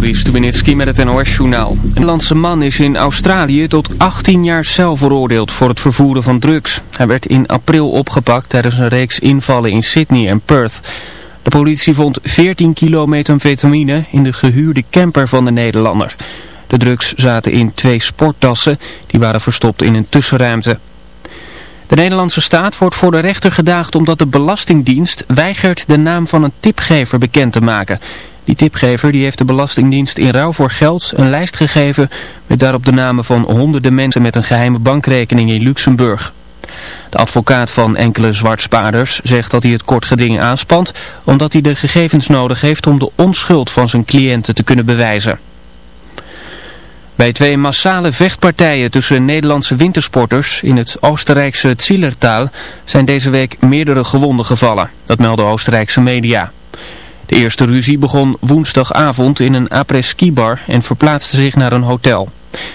Joris Stubenitski met het NOS-journaal. Een Nederlandse man is in Australië tot 18 jaar cel veroordeeld voor het vervoeren van drugs. Hij werd in april opgepakt tijdens een reeks invallen in Sydney en Perth. De politie vond 14 kilo methamphetamine in de gehuurde camper van de Nederlander. De drugs zaten in twee sporttassen, die waren verstopt in een tussenruimte. De Nederlandse staat wordt voor de rechter gedaagd omdat de Belastingdienst weigert de naam van een tipgever bekend te maken. Die tipgever die heeft de Belastingdienst in ruil voor geld een lijst gegeven met daarop de namen van honderden mensen met een geheime bankrekening in Luxemburg. De advocaat van enkele zwartspaarders zegt dat hij het kort geding aanspant omdat hij de gegevens nodig heeft om de onschuld van zijn cliënten te kunnen bewijzen. Bij twee massale vechtpartijen tussen Nederlandse wintersporters in het Oostenrijkse Zillertaal zijn deze week meerdere gewonden gevallen. Dat melden Oostenrijkse media. De eerste ruzie begon woensdagavond in een après-ski bar en verplaatste zich naar een hotel.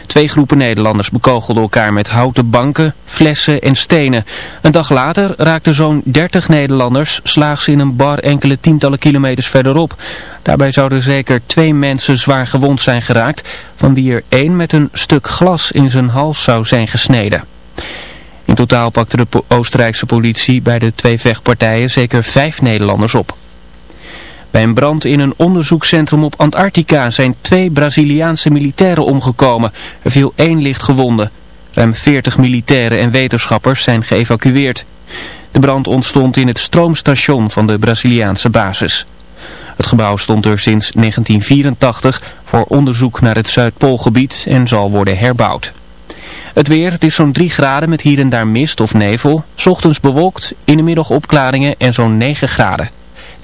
Twee groepen Nederlanders bekogelden elkaar met houten banken, flessen en stenen. Een dag later raakten zo'n 30 Nederlanders slaags in een bar enkele tientallen kilometers verderop. Daarbij zouden zeker twee mensen zwaar gewond zijn geraakt, van wie er één met een stuk glas in zijn hals zou zijn gesneden. In totaal pakte de Oostenrijkse politie bij de twee vechtpartijen zeker vijf Nederlanders op. Bij een brand in een onderzoekscentrum op Antarctica zijn twee Braziliaanse militairen omgekomen. Er viel één licht gewonde. Ruim 40 militairen en wetenschappers zijn geëvacueerd. De brand ontstond in het stroomstation van de Braziliaanse basis. Het gebouw stond er sinds 1984 voor onderzoek naar het Zuidpoolgebied en zal worden herbouwd. Het weer, het is zo'n 3 graden met hier en daar mist of nevel. Ochtends bewolkt, in de middag opklaringen en zo'n 9 graden.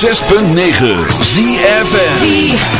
106.9 ZFM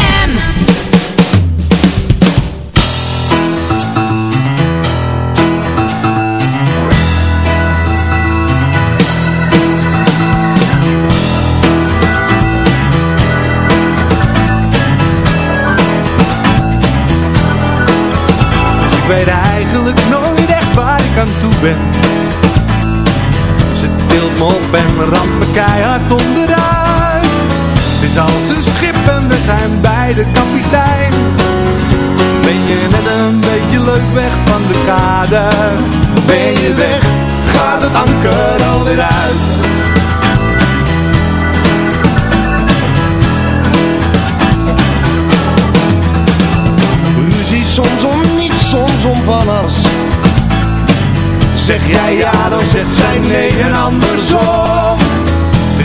keihard onderuit. Het is als een schip en we zijn beide kapitein. Ben je net een beetje leuk weg van de kade? Ben je weg, gaat het anker alweer uit? Ruzie soms om niets, soms om van alles. Zeg jij ja, dan zegt zij nee en andersom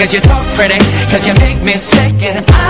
Cause you talk pretty, cause you make me sick and I